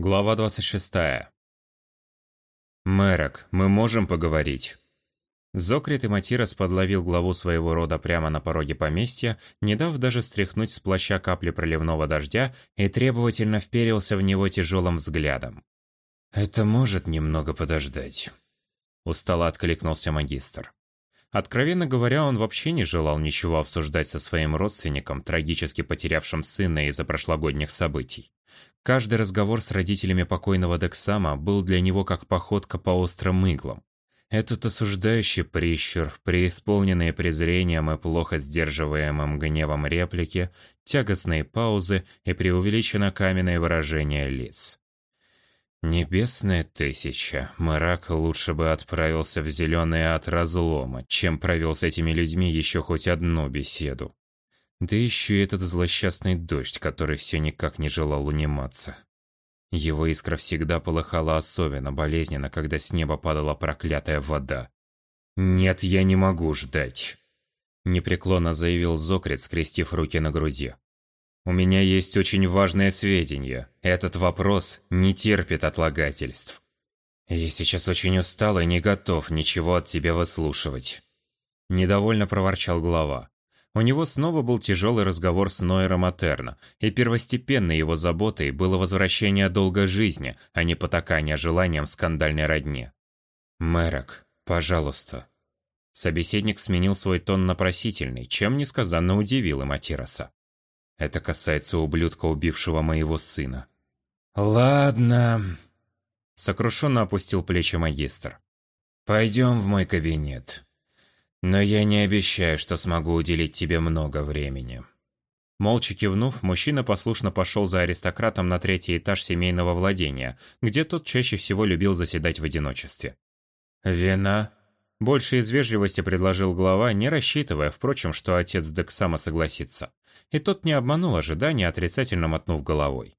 Глава 26. «Мэрок, мы можем поговорить?» Зокрит и Матирос подловил главу своего рода прямо на пороге поместья, не дав даже стряхнуть с плаща капли проливного дождя и требовательно вперился в него тяжелым взглядом. «Это может немного подождать», – устало откликнулся магистр. Откровенно говоря, он вообще не желал ничего обсуждать со своим родственником, трагически потерявшим сына из-за прошлогодних событий. Каждый разговор с родителями покойного Дексама был для него как походка по острым иглам. Этот осуждающий прищур, преисполненные презрением и плохо сдерживаемым гневом реплики, тягостные паузы и преувеличенно каменное выражение лиц. Небесная тысяча. Мрак лучше бы отправился в зеленый ад разлома, чем провел с этими людьми еще хоть одну беседу. Да еще и этот злосчастный дождь, который все никак не желал униматься. Его искра всегда полыхала особенно болезненно, когда с неба падала проклятая вода. «Нет, я не могу ждать», – непреклонно заявил Зокрит, скрестив руки на груди. У меня есть очень важное сведения. Этот вопрос не терпит отлагательств. Я сейчас очень устал и не готов ничего от тебя выслушивать. Недовольно проворчал глава. У него снова был тяжелый разговор с Нойером Атерна, и первостепенной его заботой было возвращение долга жизни, а не потакание желаниям скандальной родне. «Мэрок, пожалуйста». Собеседник сменил свой тон на просительный, чем несказанно удивил и Матироса. Это касается ублюдка, убившего моего сына. Ладно. Сокрушенно опустил плечи магистр. Пойдем в мой кабинет. Но я не обещаю, что смогу уделить тебе много времени. Молча кивнув, мужчина послушно пошел за аристократом на третий этаж семейного владения, где тот чаще всего любил заседать в одиночестве. «Вина?» Больше из вежливости предложил глава, не рассчитывая, впрочем, что отец Дексама согласится. И тот не обманул ожидания, отрицательно мотнув головой.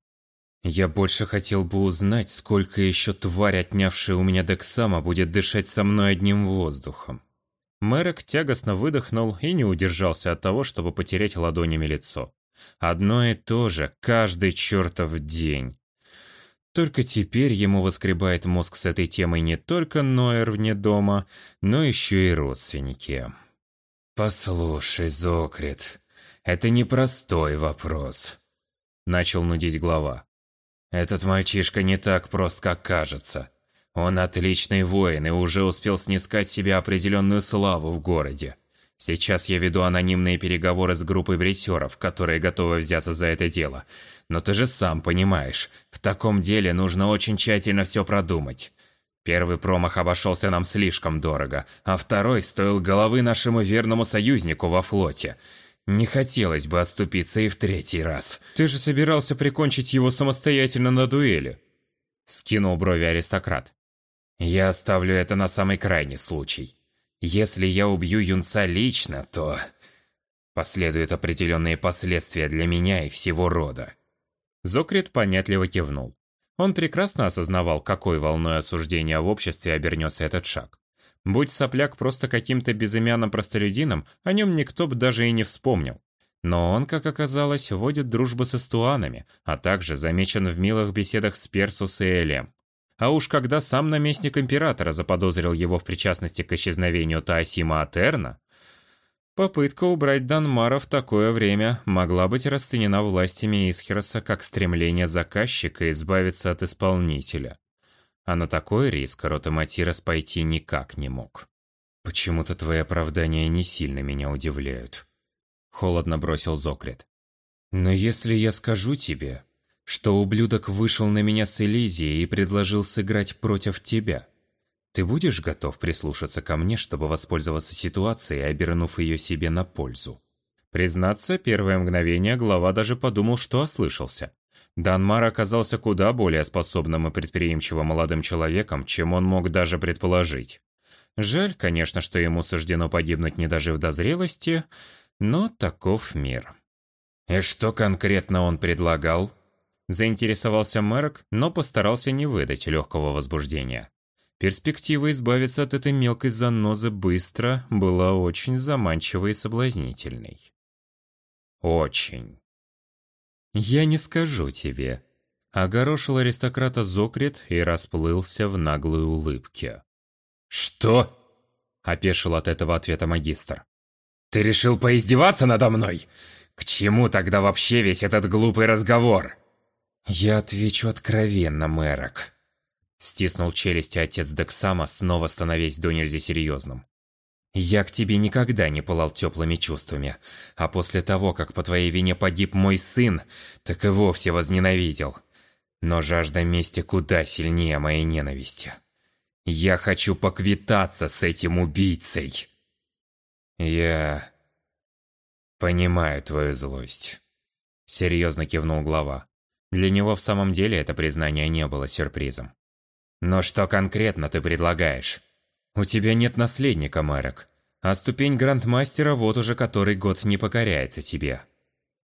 «Я больше хотел бы узнать, сколько еще тварь, отнявшая у меня Дексама, будет дышать со мной одним воздухом». Мэрок тягостно выдохнул и не удержался от того, чтобы потереть ладонями лицо. Одно и то же, каждый чертов день. Только теперь ему воскребает мозг с этой темой не только Ноэр вне дома, но еще и родственники. «Послушай, Зокрит, это непростой вопрос», — начал нудить глава. «Этот мальчишка не так прост, как кажется. Он отличный воин и уже успел снискать себе определенную славу в городе. Сейчас я веду анонимные переговоры с группой бритеров, которые готовы взяться за это дело. Но ты же сам понимаешь, в таком деле нужно очень тщательно все продумать. Первый промах обошелся нам слишком дорого, а второй стоил головы нашему верному союзнику во флоте. Не хотелось бы оступиться и в третий раз. Ты же собирался прикончить его самостоятельно на дуэли. Скинул брови аристократ. Я оставлю это на самый крайний случай. Если я убью юнца лично, то... Последуют определенные последствия для меня и всего рода. Зокрит понятливо кивнул. Он прекрасно осознавал, какой волной осуждения в обществе обернется этот шаг. Будь сопляк просто каким-то безымянным простолюдином, о нем никто бы даже и не вспомнил. Но он, как оказалось, водит дружбу с эстуанами, а также замечен в милых беседах с Персус и Элем. А уж когда сам наместник императора заподозрил его в причастности к исчезновению Таосима Атерна, попытка убрать Данмара в такое время могла быть расценена властями Исхероса как стремление заказчика избавиться от исполнителя. А на такой риск Ротоматирос пойти никак не мог. «Почему-то твои оправдания не сильно меня удивляют», — холодно бросил Зокрит. «Но если я скажу тебе, что ублюдок вышел на меня с Элизией и предложил сыграть против тебя. Ты будешь готов прислушаться ко мне, чтобы воспользоваться ситуацией, обернув ее себе на пользу?» Признаться, первое мгновение глава даже подумал, что ослышался. Данмар оказался куда более способным и предприимчивым молодым человеком, чем он мог даже предположить. Жаль, конечно, что ему суждено погибнуть, не дожив до зрелости, но таков мир. И что конкретно он предлагал? Заинтересовался Мэрок, но постарался не выдать легкого возбуждения. Перспектива избавиться от этой мелкой занозы быстро была очень заманчивой и соблазнительной. Очень. «Я не скажу тебе», Огорошил аристократа Зокрит и расплылся в наглой улыбке. «Что?» – опешил от этого ответа магистр. «Ты решил поиздеваться надо мной? К чему тогда вообще весь этот глупый разговор?» «Я отвечу откровенно, Мэрок», – стиснул челюсти отец Дексама, снова становясь до нельзя серьезным. «Я к тебе никогда не пылал теплыми чувствами, а после того, как по твоей вине погиб мой сын, так и вовсе возненавидел. Но жажда мести куда сильнее моей ненависти. Я хочу поквитаться с этим убийцей. Я понимаю твою злость. Серьезно кивнул глава. Для него в самом деле это признание не было сюрпризом. Но что конкретно ты предлагаешь? У тебя нет наследника, Мэрок. А ступень грандмастера вот уже который год не покоряется тебе.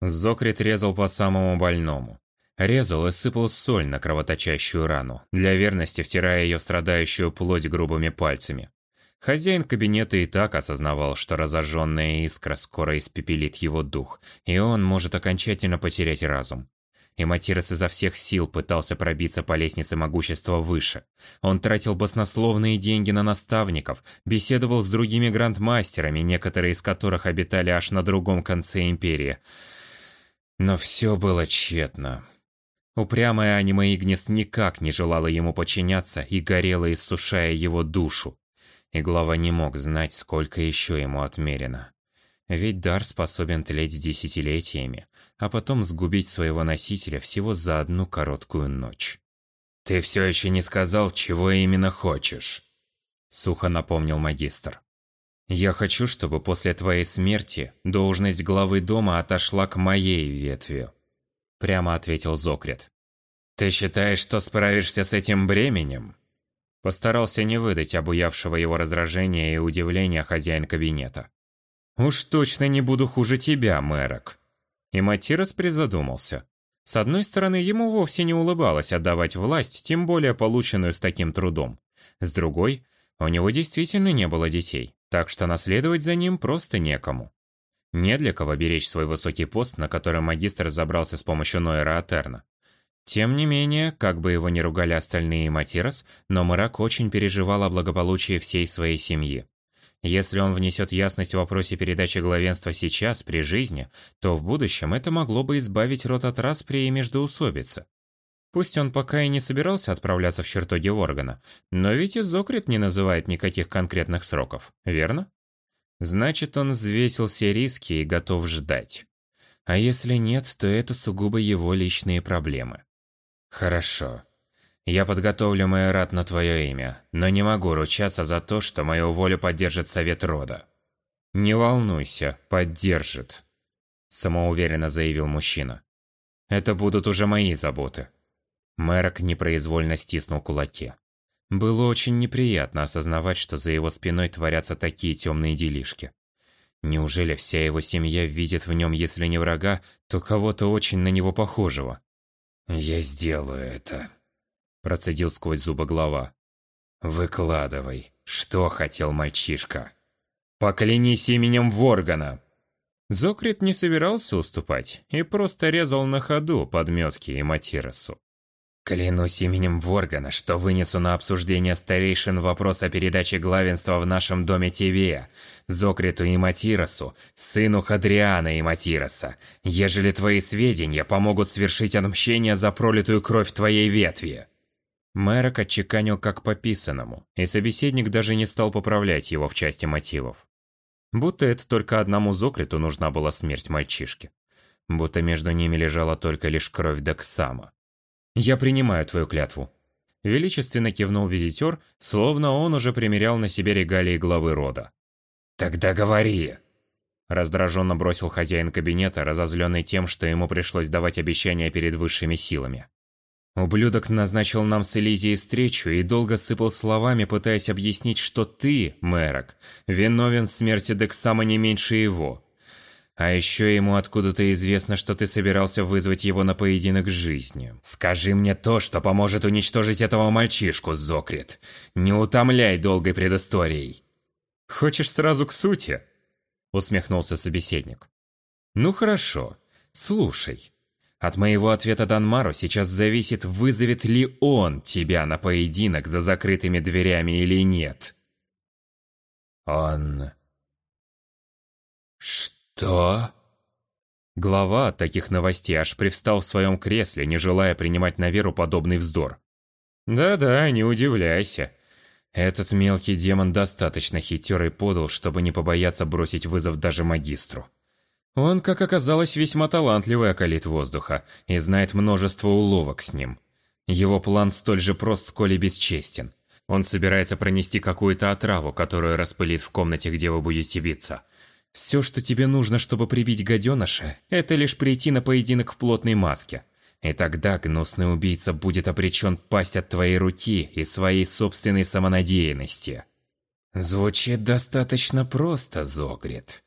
Зокрит резал по самому больному. Резал и сыпал соль на кровоточащую рану, для верности втирая ее в страдающую плоть грубыми пальцами. Хозяин кабинета и так осознавал, что разожженная искра скоро испепелит его дух, и он может окончательно потерять разум. И Матирос изо всех сил пытался пробиться по лестнице могущества выше. Он тратил баснословные деньги на наставников, беседовал с другими грандмастерами, некоторые из которых обитали аж на другом конце Империи. Но все было тщетно. Упрямая аниме Игнис никак не желала ему подчиняться и горела, иссушая его душу. И глава не мог знать, сколько еще ему отмерено. Ведь дар способен тлеть десятилетиями, а потом сгубить своего носителя всего за одну короткую ночь. «Ты все еще не сказал, чего именно хочешь», — сухо напомнил магистр. «Я хочу, чтобы после твоей смерти должность главы дома отошла к моей ветви», — прямо ответил Зокрет. «Ты считаешь, что справишься с этим бременем?» Постарался не выдать обуявшего его раздражения и удивления хозяин кабинета. «Уж точно не буду хуже тебя, Мэрок». И Матирос призадумался. С одной стороны, ему вовсе не улыбалось отдавать власть, тем более полученную с таким трудом. С другой, у него действительно не было детей, так что наследовать за ним просто некому. Не для кого беречь свой высокий пост, на который магистр забрался с помощью Нойера Атерна. Тем не менее, как бы его ни ругали остальные Матирос, но Мрак очень переживал о благополучии всей своей семьи. Если он внесет ясность в вопросе передачи главенства сейчас, при жизни, то в будущем это могло бы избавить род от распри и междоусобицы. Пусть он пока и не собирался отправляться в чертоги органа, но ведь и Зокрит не называет никаких конкретных сроков, верно? Значит, он взвесил все риски и готов ждать. А если нет, то это сугубо его личные проблемы. Хорошо. Я подготовлю майорат на твое имя, но не могу ручаться за то, что мою волю поддержит совет рода. Не волнуйся, поддержит. Самоуверенно заявил мужчина. Это будут уже мои заботы. Мэрок непроизвольно стиснул кулаки. Было очень неприятно осознавать, что за его спиной творятся такие темные делишки. Неужели вся его семья видит в нем, если не врага, то кого-то очень на него похожего? «Я сделаю это», – процедил сквозь зубы глава. «Выкладывай, что хотел мальчишка?» «Поклянись именем Воргана!» Зокрит не собирался уступать и просто резал на ходу подметки и Матиросу. Клянусь именем Воргана, что вынесу на обсуждение старейшин вопрос о передаче главенства в нашем доме Тивея, Зокриту и Матиросу, сыну Хадриана и Матироса, ежели твои сведения помогут свершить отмщение за пролитую кровь твоей ветви. Мэрок отчеканил как по писанному, и собеседник даже не стал поправлять его в части мотивов. Будто это только одному Зокриту нужна была смерть мальчишки. Будто между ними лежала только лишь кровь Дексама. «Я принимаю твою клятву». Величественно кивнул визитер, словно он уже примерял на себе регалии главы рода. «Тогда говори!» Раздраженно бросил хозяин кабинета, разозленный тем, что ему пришлось давать обещания перед высшими силами. Ублюдок назначил нам с Элизией встречу и долго сыпал словами, пытаясь объяснить, что ты, Мэрок, виновен в смерти Дексама не меньше его. А еще ему откуда-то известно, что ты собирался вызвать его на поединок с жизнью. Скажи мне то, что поможет уничтожить этого мальчишку, Зокрит. Не утомляй долгой предысторией. Хочешь сразу к сути? Усмехнулся собеседник. Ну хорошо, слушай. От моего ответа Данмару сейчас зависит, вызовет ли он тебя на поединок за закрытыми дверями или нет. Он... Что? Глава от таких новостей аж привстал в своем кресле, не желая принимать на веру подобный вздор. Да-да, не удивляйся. Этот мелкий демон достаточно хитер и подал, чтобы не побояться бросить вызов даже магистру. Он, как оказалось, весьма талантливый околит воздуха и знает множество уловок с ним. Его план столь же прост, сколь и бесчестен. Он собирается пронести какую-то отраву, которую распылит в комнате, где вы будете биться. Все, что тебе нужно, чтобы прибить гаденыша, это лишь прийти на поединок в плотной маске. И тогда гнусный убийца будет обречен пасть от твоей руки и своей собственной самонадеянности. Звучит достаточно просто, Зогрид.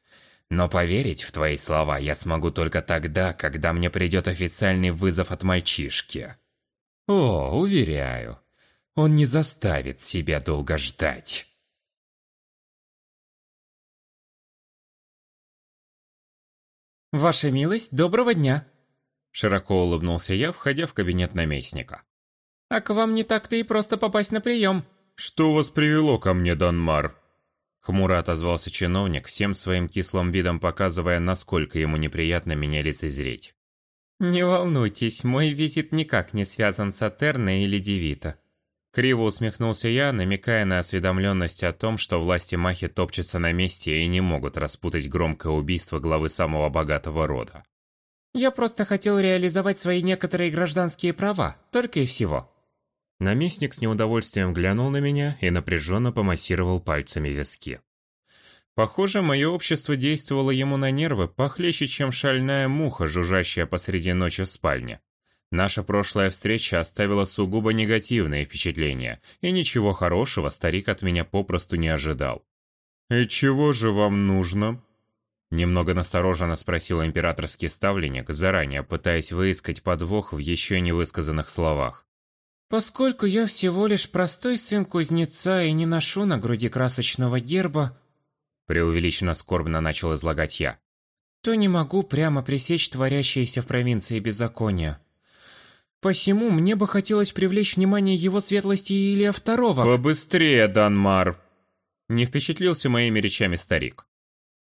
Но поверить в твои слова я смогу только тогда, когда мне придет официальный вызов от мальчишки. О, уверяю, он не заставит себя долго ждать. «Ваша милость, доброго дня!» Широко улыбнулся я, входя в кабинет наместника. «А к вам не так-то и просто попасть на прием». «Что вас привело ко мне, Данмар?» Хмуро отозвался чиновник, всем своим кислым видом показывая, насколько ему неприятно меня лицезреть. «Не волнуйтесь, мой визит никак не связан с Атерной или Девита». Криво усмехнулся я, намекая на осведомленность о том, что власти Махи топчутся на месте и не могут распутать громкое убийство главы самого богатого рода. «Я просто хотел реализовать свои некоторые гражданские права, только и всего». Наместник с неудовольствием глянул на меня и напряженно помассировал пальцами виски. Похоже, мое общество действовало ему на нервы похлеще, чем шальная муха, жужжащая посреди ночи в спальне. Наша прошлая встреча оставила сугубо негативное впечатление, и ничего хорошего старик от меня попросту не ожидал. «И чего же вам нужно?» Немного настороженно спросил императорский ставленник, заранее пытаясь выискать подвох в еще не высказанных словах. Поскольку я всего лишь простой сын кузнеца и не ношу на груди красочного герба, преувеличенно скорбно начал излагать я, то не могу прямо пресечь творящееся в провинции беззаконие. Посему мне бы хотелось привлечь внимание его светлости Илия Второго. Побыстрее, Данмар! Не впечатлился моими речами старик.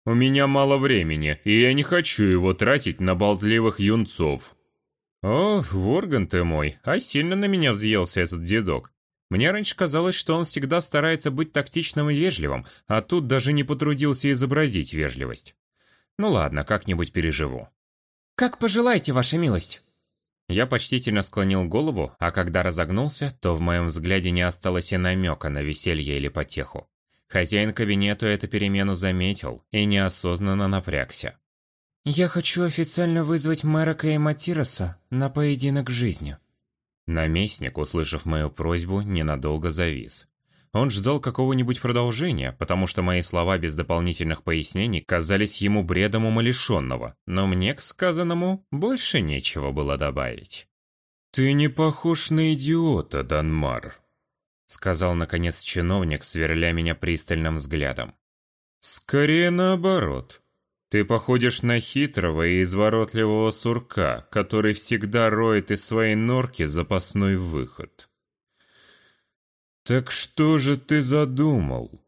У меня мало времени, и я не хочу его тратить на болтливых юнцов. Ох, Ворган ты мой, а сильно на меня взъелся этот дедок. Мне раньше казалось, что он всегда старается быть тактичным и вежливым, а тут даже не потрудился изобразить вежливость. Ну ладно, как-нибудь переживу. «Как пожелаете, ваша милость!» Я почтительно склонил голову, а когда разогнулся, то в моем взгляде не осталось и намека на веселье или потеху. Хозяин кабинета эту перемену заметил и неосознанно напрягся. «Я хочу официально вызвать мэра Каиматироса на поединок жизни». Наместник, услышав мою просьбу, ненадолго завис. Он ждал какого-нибудь продолжения, потому что мои слова без дополнительных пояснений казались ему бредом умалишенного, но мне к сказанному больше нечего было добавить. «Ты не похож на идиота, Данмар», — сказал наконец чиновник, сверля меня пристальным взглядом. «Скорее наоборот. Ты походишь на хитрого и изворотливого сурка, который всегда роет из своей норки запасной выход. Так что же ты задумал?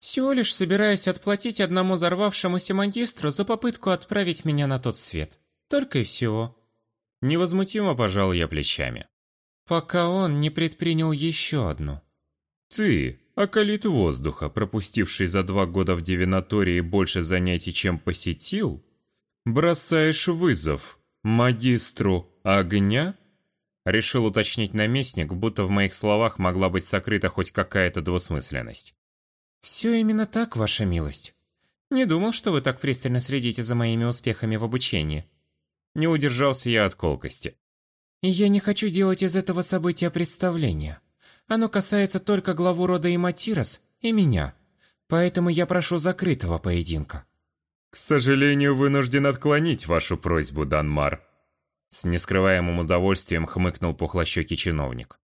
Всего лишь собираюсь отплатить одному взорвавшемуся магистру за попытку отправить меня на тот свет. Только и всего. Невозмутимо пожал я плечами. Пока он не предпринял еще одну. Ты, околит воздуха, пропустивший за два года в девинатории больше занятий, чем посетил, бросаешь вызов магистру огня? Решил уточнить наместник, будто в моих словах могла быть сокрыта хоть какая-то двусмысленность. «Все именно так, ваша милость. Не думал, что вы так пристально следите за моими успехами в обучении». Не удержался я от колкости. «И я не хочу делать из этого события представления. Оно касается только главу рода Иматирос и меня. Поэтому я прошу закрытого поединка». «К сожалению, вынужден отклонить вашу просьбу, Данмар». С нескрываемым удовольствием хмыкнул пухлощекий чиновник.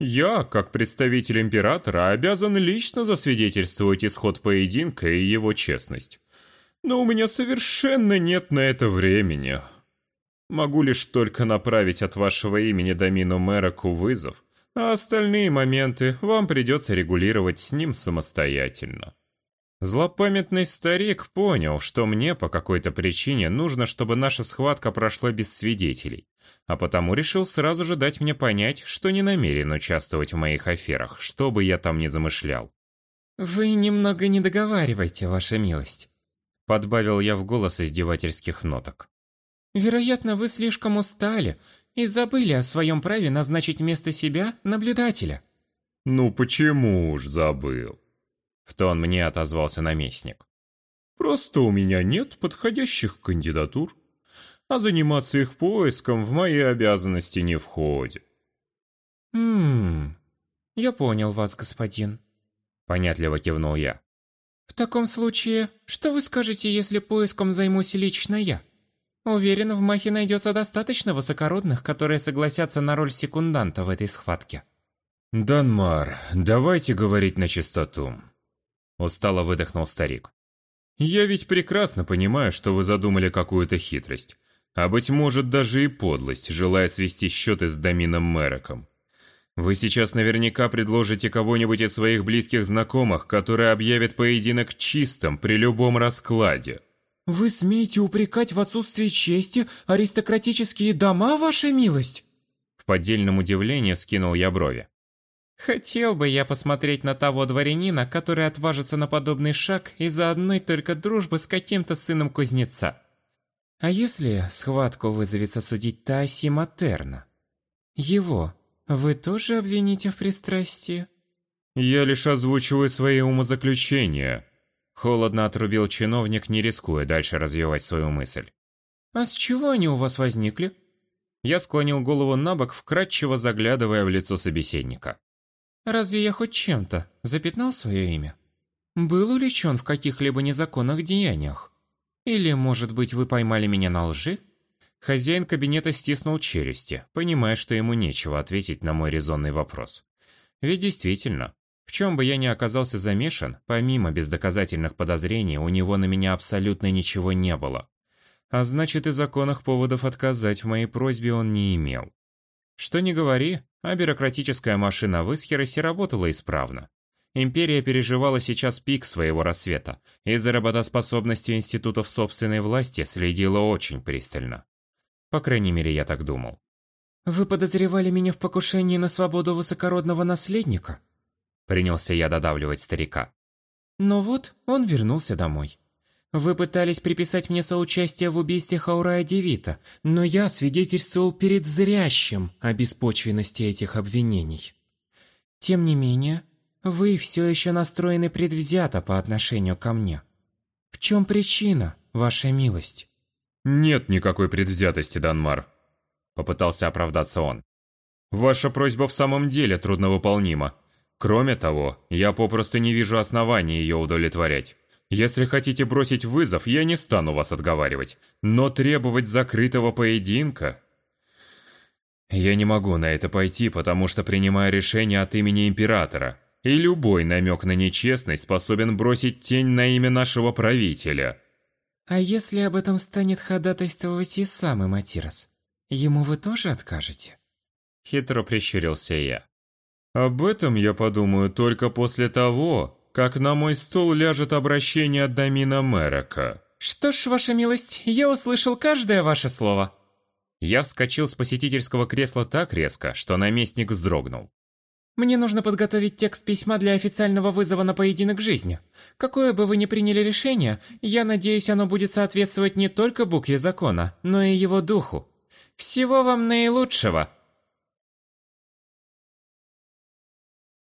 «Я, как представитель императора, обязан лично засвидетельствовать исход поединка и его честность. Но у меня совершенно нет на это времени. Могу лишь только направить от вашего имени Домину Мэроку вызов, а остальные моменты вам придется регулировать с ним самостоятельно. Злопамятный старик понял, что мне по какой-то причине нужно, чтобы наша схватка прошла без свидетелей, а потому решил сразу же дать мне понять, что не намерен участвовать в моих аферах, что бы я там ни замышлял. «Вы немного не договариваете, ваша милость», — подбавил я в голос издевательских ноток. «Вероятно, вы слишком устали и забыли о своем праве назначить вместо себя наблюдателя». «Ну почему уж забыл?» В тон мне отозвался наместник. «Просто у меня нет подходящих кандидатур, а заниматься их поиском в мои обязанности не входит». «Ммм, я понял вас, господин», — понятливо кивнул я. «В таком случае, что вы скажете, если поиском займусь лично я? Уверен, в Махе найдется достаточно высокородных, которые согласятся на роль секунданта в этой схватке». «Данмар, давайте говорить на чистоту. Устало выдохнул старик. «Я ведь прекрасно понимаю, что вы задумали какую-то хитрость, а быть может даже и подлость, желая свести счеты с Домином Мэроком. Вы сейчас наверняка предложите кого-нибудь из своих близких знакомых, который объявит поединок чистым при любом раскладе». «Вы смеете упрекать в отсутствии чести аристократические дома, ваша милость?» В поддельном удивлении вскинул я брови. Хотел бы я посмотреть на того дворянина, который отважится на подобный шаг из-за одной только дружбы с каким-то сыном кузнеца. А если схватку вызовется судить Таси Матерна? Его вы тоже обвините в пристрастии? Я лишь озвучиваю свои умозаключения. Холодно отрубил чиновник, не рискуя дальше развивать свою мысль. А с чего они у вас возникли? Я склонил голову на бок, вкратчиво заглядывая в лицо собеседника. Разве я хоть чем-то запятнал свое имя? Был уличен в каких-либо незаконных деяниях? Или, может быть, вы поймали меня на лжи? Хозяин кабинета стиснул челюсти, понимая, что ему нечего ответить на мой резонный вопрос. Ведь действительно, в чем бы я ни оказался замешан, помимо бездоказательных подозрений, у него на меня абсолютно ничего не было. А значит, и законных поводов отказать в моей просьбе он не имел. Что ни говори, а бюрократическая машина в Исхеросе работала исправно. Империя переживала сейчас пик своего рассвета, и за работоспособностью институтов собственной власти следила очень пристально. По крайней мере, я так думал. «Вы подозревали меня в покушении на свободу высокородного наследника?» Принялся я додавливать старика. Но вот он вернулся домой. Вы пытались приписать мне соучастие в убийстве Хаурая Девита, но я свидетельствовал перед зрящим о беспочвенности этих обвинений. Тем не менее, вы все еще настроены предвзято по отношению ко мне. В чем причина, ваша милость? Нет никакой предвзятости, Данмар. Попытался оправдаться он. Ваша просьба в самом деле трудновыполнима. Кроме того, я попросту не вижу оснований ее удовлетворять. Если хотите бросить вызов, я не стану вас отговаривать. Но требовать закрытого поединка... Я не могу на это пойти, потому что принимаю решение от имени Императора. И любой намек на нечестность способен бросить тень на имя нашего правителя. А если об этом станет ходатайствовать и сам Иматирос? Ему вы тоже откажете? Хитро прищурился я. Об этом я подумаю только после того, как на мой стол ляжет обращение от Дамина Мерека. Что ж, ваша милость, я услышал каждое ваше слово. Я вскочил с посетительского кресла так резко, что наместник вздрогнул. Мне нужно подготовить текст письма для официального вызова на поединок жизни. Какое бы вы ни приняли решение, я надеюсь, оно будет соответствовать не только букве закона, но и его духу. Всего вам наилучшего.